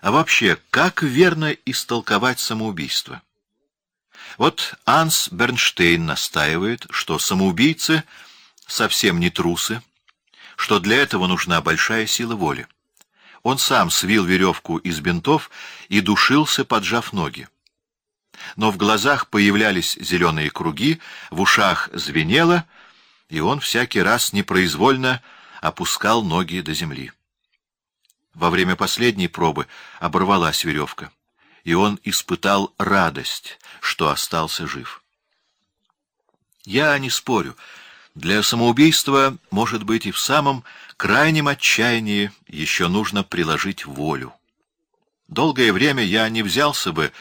А вообще, как верно истолковать самоубийство? Вот Анс Бернштейн настаивает, что самоубийцы совсем не трусы, что для этого нужна большая сила воли. Он сам свил веревку из бинтов и душился, поджав ноги. Но в глазах появлялись зеленые круги, в ушах звенело, и он всякий раз непроизвольно опускал ноги до земли. Во время последней пробы оборвалась веревка, и он испытал радость, что остался жив. Я не спорю, для самоубийства, может быть, и в самом крайнем отчаянии еще нужно приложить волю. Долгое время я не взялся бы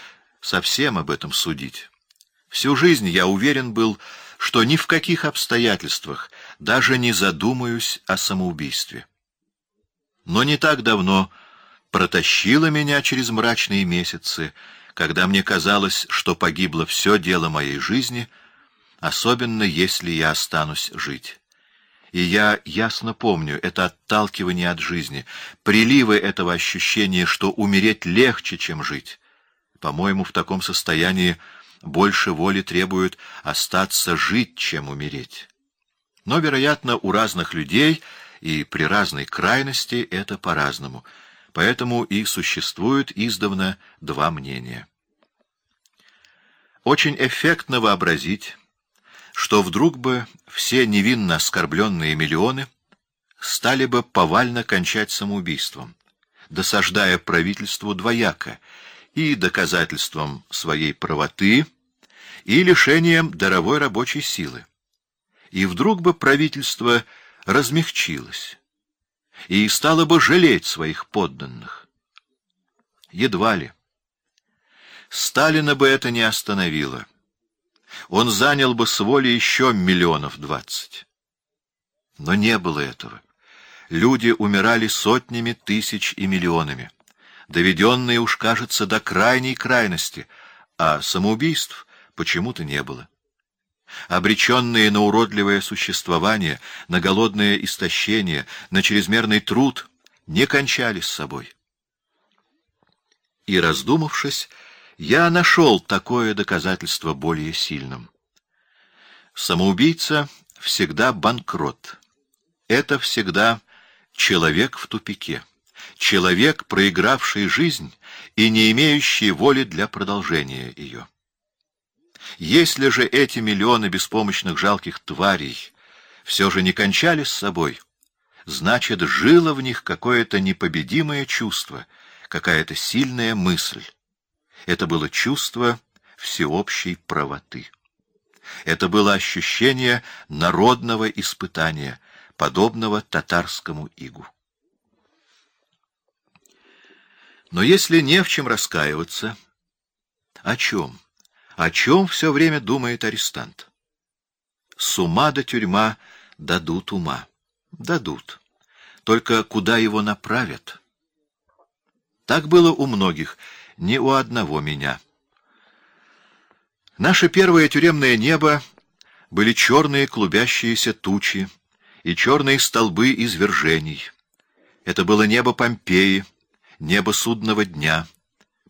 совсем об этом судить. Всю жизнь я уверен был, что ни в каких обстоятельствах даже не задумаюсь о самоубийстве. Но не так давно протащило меня через мрачные месяцы, когда мне казалось, что погибло все дело моей жизни — особенно если я останусь жить. И я ясно помню это отталкивание от жизни, приливы этого ощущения, что умереть легче, чем жить. По-моему, в таком состоянии больше воли требует остаться жить, чем умереть. Но, вероятно, у разных людей и при разной крайности это по-разному, поэтому и существует издавна два мнения. Очень эффектно вообразить, что вдруг бы все невинно оскорбленные миллионы стали бы повально кончать самоубийством, досаждая правительству двояко и доказательством своей правоты, и лишением даровой рабочей силы. И вдруг бы правительство размягчилось и стало бы жалеть своих подданных. Едва ли. Сталина бы это не остановило он занял бы с воли еще миллионов двадцать. Но не было этого. Люди умирали сотнями тысяч и миллионами, доведенные уж, кажется, до крайней крайности, а самоубийств почему-то не было. Обреченные на уродливое существование, на голодное истощение, на чрезмерный труд, не кончали с собой. И, раздумавшись, я нашел такое доказательство более сильным. Самоубийца всегда банкрот. Это всегда человек в тупике. Человек, проигравший жизнь и не имеющий воли для продолжения ее. Если же эти миллионы беспомощных жалких тварей все же не кончали с собой, значит, жило в них какое-то непобедимое чувство, какая-то сильная мысль. Это было чувство всеобщей правоты. Это было ощущение народного испытания, подобного татарскому игу. Но если не в чем раскаиваться, о чем? О чем все время думает арестант? С ума до тюрьма дадут ума. Дадут. Только куда его направят? Так было у многих — ни у одного меня. Наше первое тюремное небо были черные клубящиеся тучи и черные столбы извержений. Это было небо Помпеи, небо судного дня,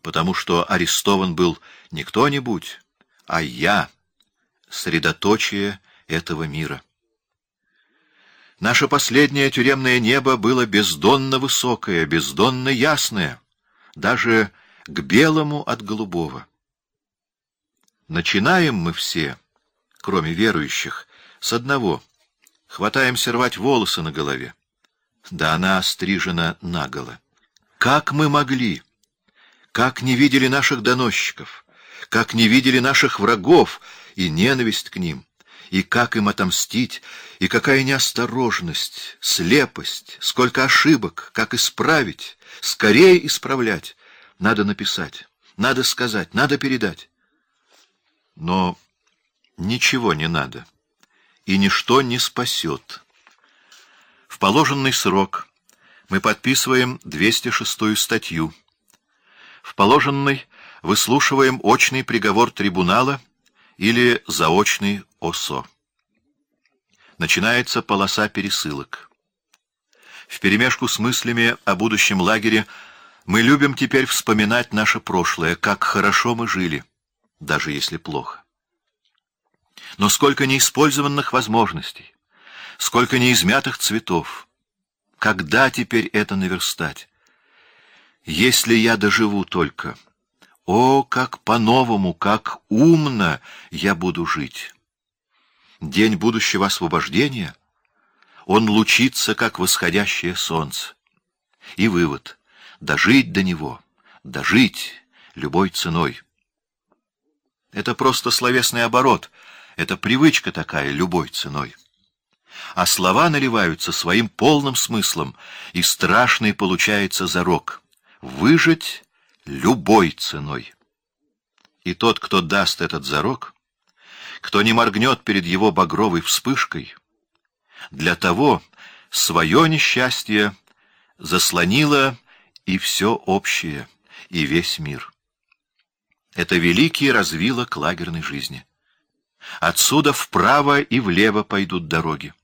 потому что арестован был не кто-нибудь, а я, средоточие этого мира. Наше последнее тюремное небо было бездонно высокое, бездонно ясное, даже к белому от голубого. Начинаем мы все, кроме верующих, с одного. Хватаемся рвать волосы на голове. Да она острижена наголо. Как мы могли? Как не видели наших доносчиков? Как не видели наших врагов и ненависть к ним? И как им отомстить? И какая неосторожность, слепость, сколько ошибок, как исправить, скорее исправлять, надо написать, надо сказать, надо передать. Но ничего не надо, и ничто не спасет. В положенный срок мы подписываем 206-ю статью. В положенный выслушиваем очный приговор трибунала или заочный ОСО. Начинается полоса пересылок. В перемешку с мыслями о будущем лагере Мы любим теперь вспоминать наше прошлое, как хорошо мы жили, даже если плохо. Но сколько неиспользованных возможностей, сколько неизмятых цветов. Когда теперь это наверстать? Если я доживу только... О, как по-новому, как умно я буду жить! День будущего освобождения, он лучится, как восходящее солнце. И вывод — дожить до него, дожить любой ценой. Это просто словесный оборот, это привычка такая, любой ценой. А слова наливаются своим полным смыслом, и страшный получается зарок — выжить любой ценой. И тот, кто даст этот зарок, кто не моргнет перед его багровой вспышкой, для того свое несчастье заслонило и все общее, и весь мир. Это великий развилок лагерной жизни. Отсюда вправо и влево пойдут дороги.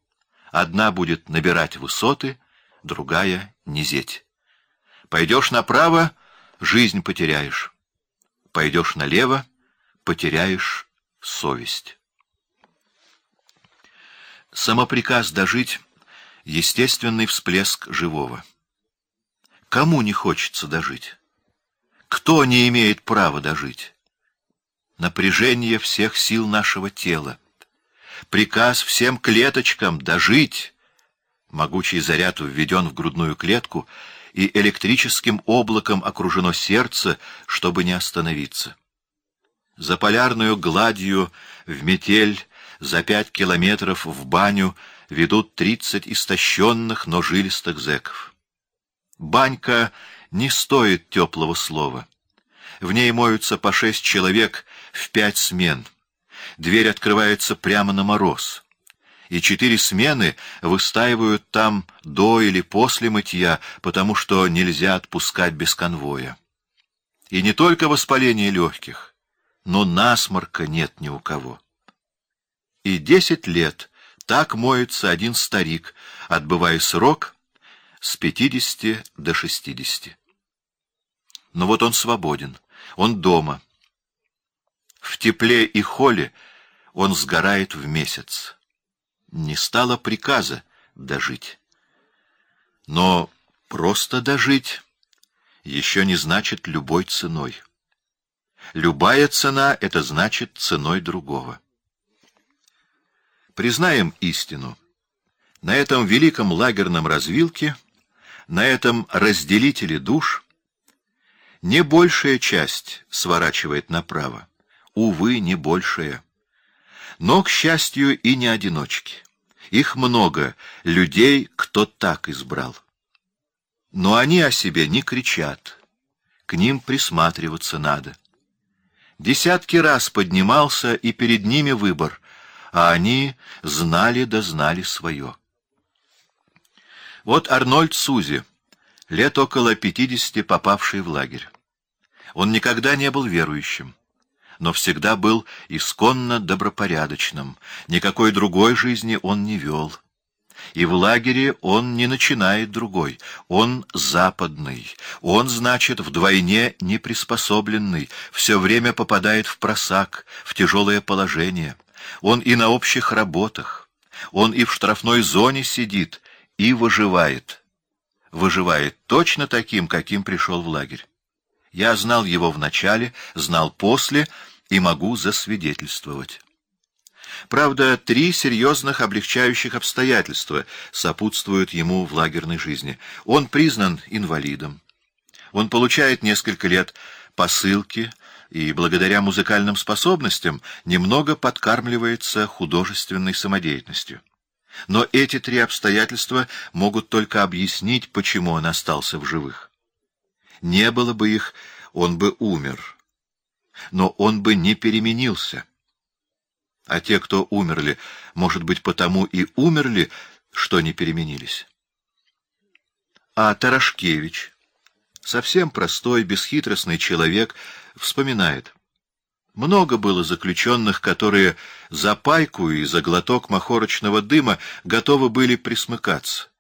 Одна будет набирать высоты, другая — низеть. Пойдешь направо — жизнь потеряешь. Пойдешь налево — потеряешь совесть. Самоприказ дожить — естественный всплеск живого. Кому не хочется дожить? Кто не имеет права дожить? Напряжение всех сил нашего тела. Приказ всем клеточкам дожить. Могучий заряд введен в грудную клетку, и электрическим облаком окружено сердце, чтобы не остановиться. За полярную гладью в метель за пять километров в баню ведут тридцать истощенных, но жилистых зэков. Банька не стоит теплого слова. В ней моются по шесть человек в пять смен. Дверь открывается прямо на мороз. И четыре смены выстаивают там до или после мытья, потому что нельзя отпускать без конвоя. И не только воспаление легких, но насморка нет ни у кого. И десять лет так моется один старик, отбывая срок с пятидесяти до шестидесяти. Но вот он свободен, он дома. В тепле и холе он сгорает в месяц. Не стало приказа дожить. Но просто дожить еще не значит любой ценой. Любая цена — это значит ценой другого. Признаем истину. На этом великом лагерном развилке, на этом разделителе душ, не большая часть сворачивает направо. Увы, не большая. Но, к счастью, и не одиночки. Их много, людей, кто так избрал. Но они о себе не кричат. К ним присматриваться надо. Десятки раз поднимался, и перед ними выбор — а они знали да знали свое. Вот Арнольд Сузи, лет около пятидесяти попавший в лагерь. Он никогда не был верующим, но всегда был исконно добропорядочным, никакой другой жизни он не вел. И в лагере он не начинает другой, он западный, он, значит, вдвойне неприспособленный, все время попадает в просак, в тяжелое положение. Он и на общих работах, он и в штрафной зоне сидит, и выживает. Выживает точно таким, каким пришел в лагерь. Я знал его в начале, знал после и могу засвидетельствовать. Правда, три серьезных облегчающих обстоятельства сопутствуют ему в лагерной жизни. Он признан инвалидом. Он получает несколько лет посылки, и благодаря музыкальным способностям немного подкармливается художественной самодеятельностью. Но эти три обстоятельства могут только объяснить, почему он остался в живых. Не было бы их, он бы умер. Но он бы не переменился. А те, кто умерли, может быть, потому и умерли, что не переменились. А Тарашкевич, совсем простой, бесхитростный человек, вспоминает. Много было заключенных, которые за пайку и за глоток махорочного дыма готовы были присмыкаться.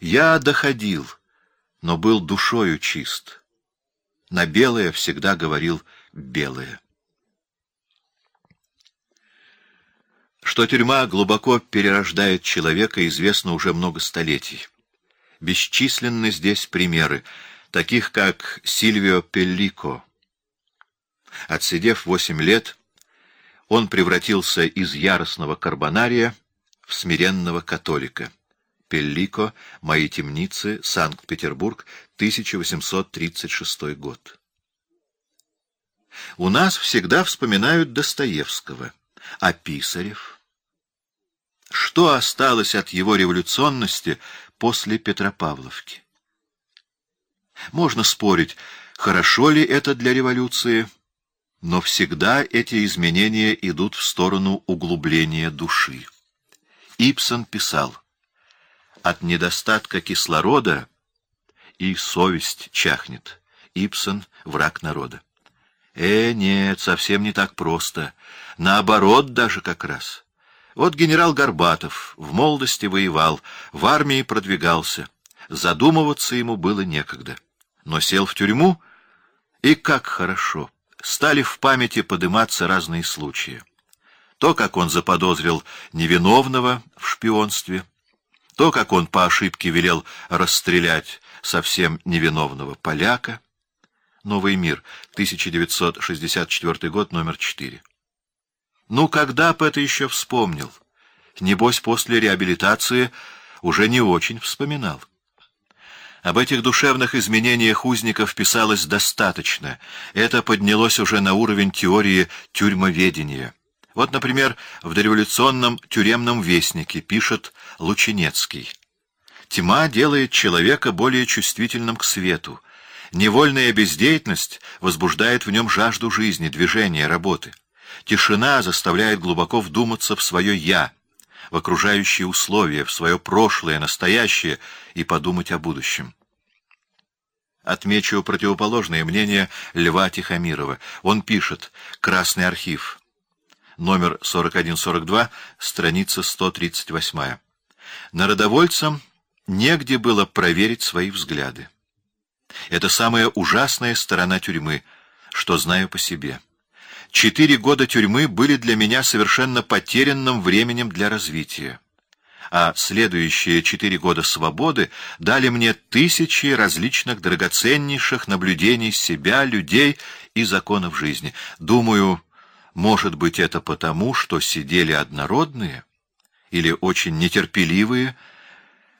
Я доходил, но был душою чист. на белое всегда говорил белое. Что тюрьма глубоко перерождает человека, известно уже много столетий. Бесчисленны здесь примеры, таких как Сильвио Пеллико. Отсидев восемь лет, он превратился из яростного карбонария в смиренного католика. Пеллико, «Мои темницы», Санкт-Петербург, 1836 год. У нас всегда вспоминают Достоевского, а Писарев? Что осталось от его революционности после Петропавловки? Можно спорить, хорошо ли это для революции, но всегда эти изменения идут в сторону углубления души. Ипсон писал, «От недостатка кислорода и совесть чахнет. Ипсон — враг народа». Э, нет, совсем не так просто. Наоборот даже как раз. Вот генерал Горбатов в молодости воевал, в армии продвигался. Задумываться ему было некогда. Но сел в тюрьму, и как хорошо. Стали в памяти подыматься разные случаи. То, как он заподозрил невиновного в шпионстве, то, как он по ошибке велел расстрелять совсем невиновного поляка. Новый мир, 1964 год, номер 4. Ну, когда б это еще вспомнил? Небось, после реабилитации уже не очень вспоминал. Об этих душевных изменениях узников писалось достаточно. Это поднялось уже на уровень теории тюрьмоведения. Вот, например, в дореволюционном тюремном вестнике пишет Лучинецкий. «Тьма делает человека более чувствительным к свету. Невольная бездеятельность возбуждает в нем жажду жизни, движения, работы. Тишина заставляет глубоко вдуматься в свое «я», в окружающие условия, в свое прошлое, настоящее и подумать о будущем. Отмечу противоположное мнение Льва Тихомирова. Он пишет «Красный архив», номер 4142, страница 138. Народовольцам негде было проверить свои взгляды. Это самая ужасная сторона тюрьмы, что знаю по себе. Четыре года тюрьмы были для меня совершенно потерянным временем для развития. А следующие четыре года свободы дали мне тысячи различных драгоценнейших наблюдений себя, людей и законов жизни. Думаю, может быть, это потому, что сидели однородные или очень нетерпеливые,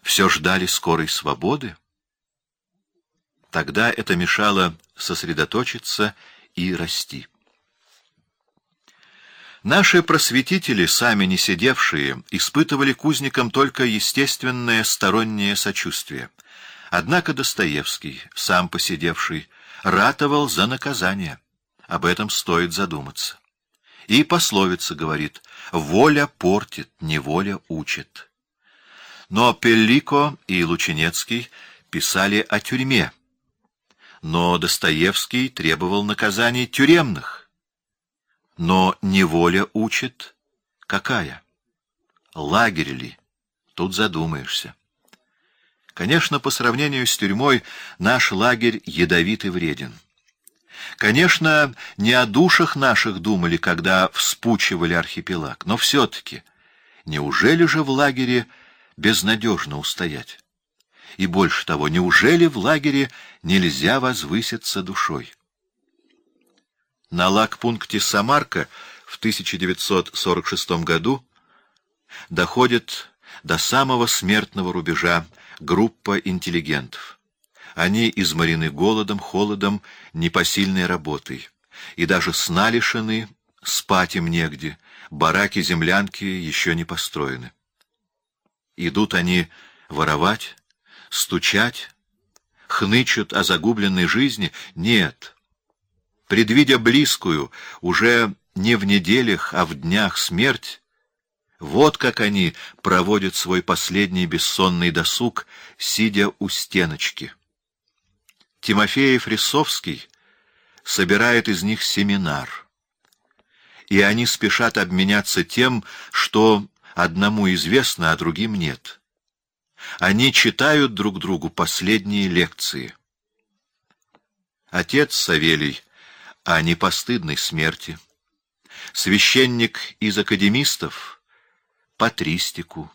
все ждали скорой свободы? Тогда это мешало сосредоточиться и расти. Наши просветители, сами не сидевшие, испытывали к узникам только естественное стороннее сочувствие. Однако Достоевский, сам посидевший, ратовал за наказание. Об этом стоит задуматься. И пословица говорит «воля портит, неволя учит». Но Пеллико и Лученецкий писали о тюрьме, но Достоевский требовал наказаний тюремных. Но неволя учит какая? Лагерь ли? Тут задумаешься. Конечно, по сравнению с тюрьмой наш лагерь ядовит и вреден. Конечно, не о душах наших думали, когда вспучивали архипелаг, но все-таки, неужели же в лагере безнадежно устоять? И больше того, неужели в лагере нельзя возвыситься душой? На лагпункте Самарка в 1946 году доходит до самого смертного рубежа группа интеллигентов. Они изморены голодом, холодом, непосильной работой. И даже сна лишены, спать им негде, бараки-землянки еще не построены. Идут они воровать, стучать, хнычут о загубленной жизни? Нет. Предвидя близкую, уже не в неделях, а в днях смерть, вот как они проводят свой последний бессонный досуг, сидя у стеночки. Тимофеев Рисовский собирает из них семинар, и они спешат обменяться тем, что одному известно, а другим нет. Они читают друг другу последние лекции. отец Савелий о непостыдной смерти, священник из академистов — патристику,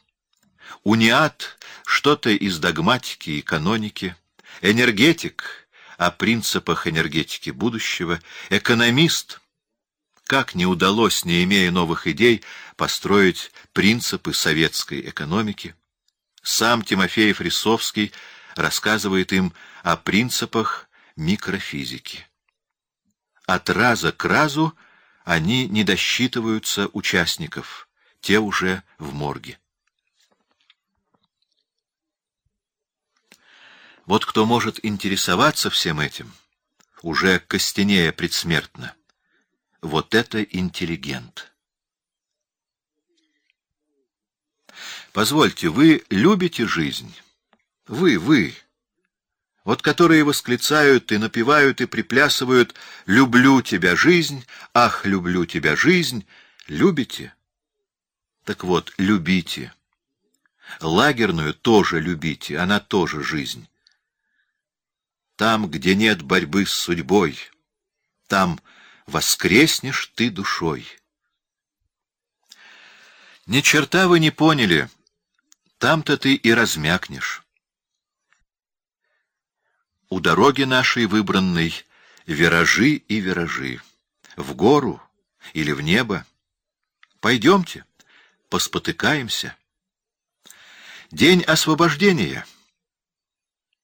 униат — что-то из догматики и каноники, энергетик — о принципах энергетики будущего, экономист — как не удалось, не имея новых идей, построить принципы советской экономики. Сам Тимофеев Рисовский рассказывает им о принципах микрофизики. От раза к разу они не досчитываются участников, те уже в морге. Вот кто может интересоваться всем этим, уже костенея предсмертно, вот это интеллигент. Позвольте, вы любите жизнь? Вы, вы, вот которые восклицают и напевают и приплясывают «Люблю тебя, жизнь! Ах, люблю тебя, жизнь!» Любите? Так вот, любите. Лагерную тоже любите, она тоже жизнь. Там, где нет борьбы с судьбой, там воскреснешь ты душой. Ни черта вы не поняли, там-то ты и размякнешь. У дороги нашей выбранной виражи и виражи. В гору или в небо. Пойдемте, поспотыкаемся. День освобождения —